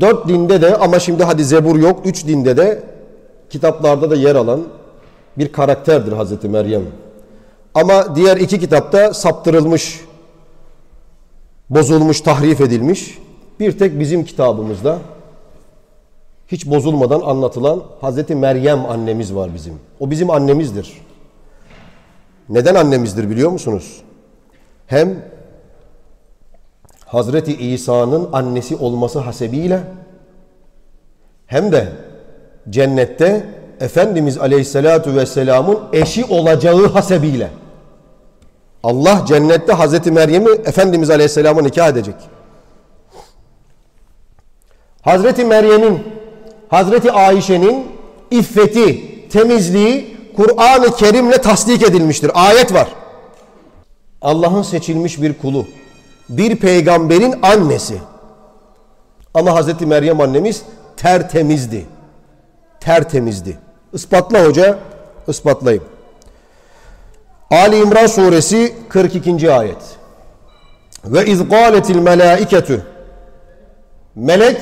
dört dinde de ama şimdi hadi Zebur yok, üç dinde de kitaplarda da yer alan bir karakterdir Hazreti Meryem. Ama diğer iki kitapta saptırılmış, bozulmuş, tahrif edilmiş. Bir tek bizim kitabımızda hiç bozulmadan anlatılan Hazreti Meryem annemiz var bizim. O bizim annemizdir. Neden annemizdir biliyor musunuz? Hem Hazreti İsa'nın annesi olması hasebiyle hem de cennette Efendimiz Aleyhisselatu Vesselam'ın eşi olacağı hasebiyle. Allah cennette Hazreti Meryem'i Efendimiz Aleyhisselam'a nikah edecek. Hazreti Meryem'in, Hazreti Ayşe'nin iffeti, temizliği Kur'an-ı Kerim'le tasdik edilmiştir. Ayet var. Allah'ın seçilmiş bir kulu, bir peygamberin annesi. Ama Hazreti Meryem annemiz tertemizdi. Tertemizdi. Ispatla hoca, ispatlayayım. Ali İmran suresi 42. ayet. Ve iz gâletil melâiketü Melek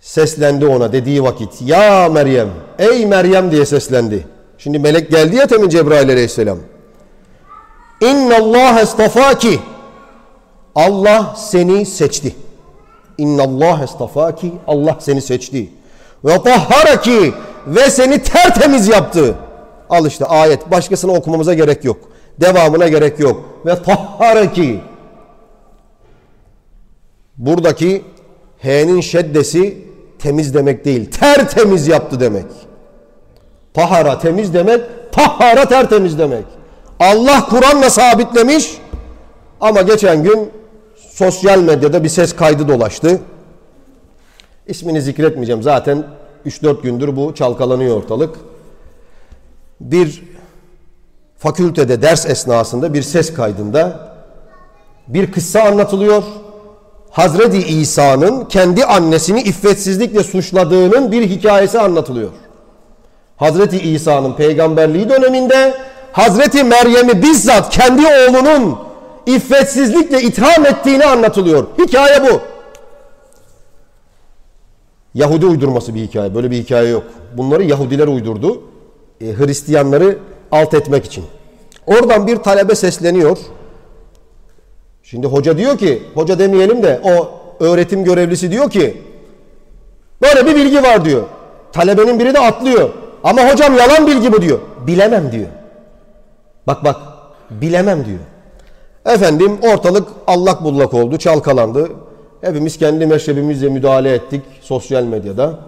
seslendi ona dediği vakit. Ya Meryem, ey Meryem diye seslendi. Şimdi melek geldi ya temin Cebrail aleyhisselam. İnna Allah estafaki. Allah seni seçti. İnna Allah estafaki. Allah seni seçti. Ve tahharaki ve seni tertemiz yaptı. Al işte ayet. Başkasını okumamıza gerek yok. Devamına gerek yok. Ve tahharaki. Buradaki H'nin şeddesi temiz demek değil. Tertemiz yaptı demek. Tahara temiz demek. Tahara tertemiz demek. Allah Kur'an'la sabitlemiş. Ama geçen gün sosyal medyada bir ses kaydı dolaştı. İsmini zikretmeyeceğim. Zaten 3-4 gündür bu çalkalanıyor ortalık. Bir fakültede ders esnasında bir ses kaydında bir kıssa anlatılıyor. Hazreti İsa'nın kendi annesini iffetsizlikle suçladığının bir hikayesi anlatılıyor. Hazreti İsa'nın peygamberliği döneminde Hazreti Meryem'i bizzat kendi oğlunun iffetsizlikle itham ettiğini anlatılıyor. Hikaye bu. Yahudi uydurması bir hikaye. Böyle bir hikaye yok. Bunları Yahudiler uydurdu. E, Hristiyanları alt etmek için. Oradan bir talebe sesleniyor. Şimdi hoca diyor ki, hoca demeyelim de o öğretim görevlisi diyor ki böyle bir bilgi var diyor. Talebenin biri de atlıyor. Ama hocam yalan bilgi bu diyor. Bilemem diyor. Bak bak bilemem diyor. Efendim ortalık allak bullak oldu, çalkalandı. Hepimiz kendi meşrebimizle müdahale ettik sosyal medyada.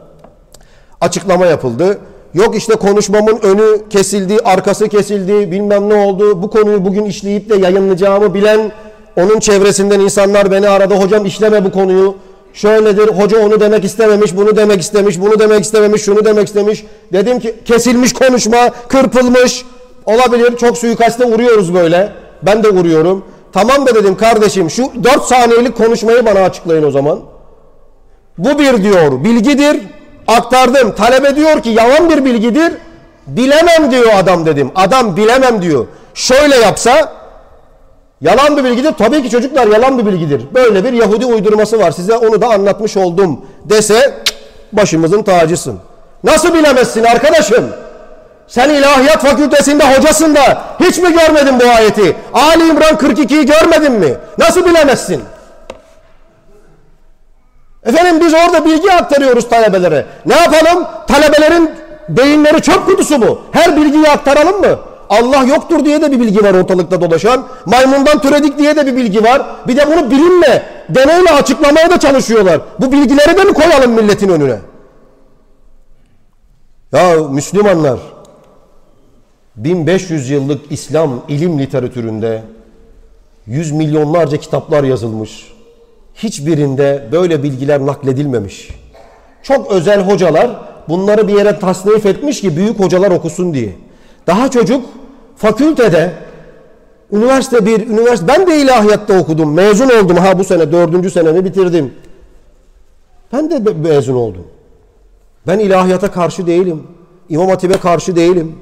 Açıklama yapıldı. Yok işte konuşmamın önü kesildi, arkası kesildi, bilmem ne oldu. Bu konuyu bugün işleyip de yayınlayacağımı bilen onun çevresinden insanlar beni aradı. Hocam işleme bu konuyu. Şöyledir, hoca onu demek istememiş, bunu demek istemiş, bunu demek istememiş, şunu demek istemiş. Dedim ki kesilmiş konuşma, kırpılmış. Olabilir, çok suikaste uğruyoruz böyle. Ben de uğruyorum. Tamam da dedim kardeşim şu 4 saniyelik konuşmayı bana açıklayın o zaman. Bu bir diyor bilgidir. Aktardım. Talebe diyor ki yalan bir bilgidir. Bilemem diyor adam dedim. Adam bilemem diyor. Şöyle yapsa yalan bir bilgidir. Tabii ki çocuklar yalan bir bilgidir. Böyle bir Yahudi uydurması var. Size onu da anlatmış oldum dese başımızın tacısın. Nasıl bilemezsin arkadaşım? Sen ilahiyat fakültesinde hocasın da hiç mi görmedin bu ayeti? Ali İmran 42'yi görmedin mi? Nasıl bilemezsin? Efendim biz orada bilgi aktarıyoruz talebelere. Ne yapalım? Talebelerin beyinleri çöp kutusu mu? Her bilgiyi aktaralım mı? Allah yoktur diye de bir bilgi var ortalıkta dolaşan. Maymundan türedik diye de bir bilgi var. Bir de bunu bilimle, deneyle açıklamaya da çalışıyorlar. Bu bilgileri de mi koyalım milletin önüne? Ya Müslümanlar 1500 yıllık İslam ilim literatüründe yüz milyonlarca kitaplar yazılmış. Hiçbirinde böyle bilgiler nakledilmemiş. Çok özel hocalar bunları bir yere tasnif etmiş ki büyük hocalar okusun diye. Daha çocuk fakültede üniversite bir üniversite ben de ilahiyatta okudum. Mezun oldum ha bu sene dördüncü senemi bitirdim. Ben de mezun oldum. Ben ilahiyata karşı değilim. İmam Hatip'e karşı değilim.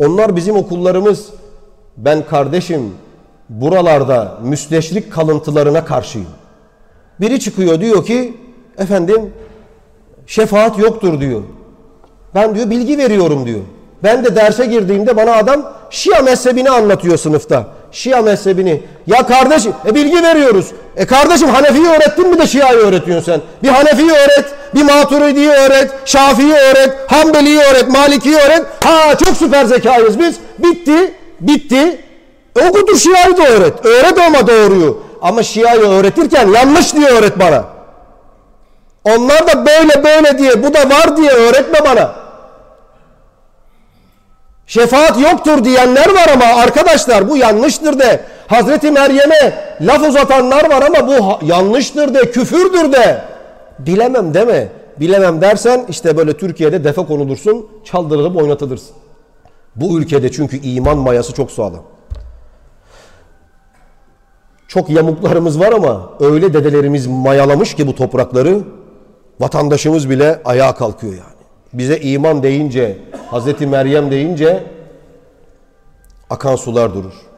Onlar bizim okullarımız. Ben kardeşim buralarda müsteşrik kalıntılarına karşıyım. Biri çıkıyor diyor ki efendim şefaat yoktur diyor. Ben diyor bilgi veriyorum diyor. Ben de derse girdiğimde bana adam Şia mezhebini anlatıyor sınıfta. Şia mezhebini. Ya kardeşim e bilgi veriyoruz. E kardeşim Hanefi'yi öğrettin mi de Şia'yı öğretiyorsun sen? Bir Hanefi'yi öğret, bir Maturidi'yi öğret, Şafii'yi öğret, Hanbeli'yi öğret, Maliki'yi öğret. Ha çok süper zekayız biz. Bitti, bitti. Okutur Şia'yı da öğret. Öğret ama doğruyu. Ama Şia'yı öğretirken yanlış diye öğret bana. Onlar da böyle böyle diye, bu da var diye öğretme bana. Şefaat yoktur diyenler var ama arkadaşlar bu yanlıştır de. Hazreti Meryem'e laf uzatanlar var ama bu yanlıştır de, küfürdür de. Bilemem deme. Bilemem dersen işte böyle Türkiye'de defe konulursun, çaldırılıp oynatılırsın. Bu ülkede çünkü iman mayası çok sağlam. Çok yamuklarımız var ama öyle dedelerimiz mayalamış ki bu toprakları vatandaşımız bile ayağa kalkıyor yani. Bize iman deyince, Hazreti Meryem deyince akan sular durur.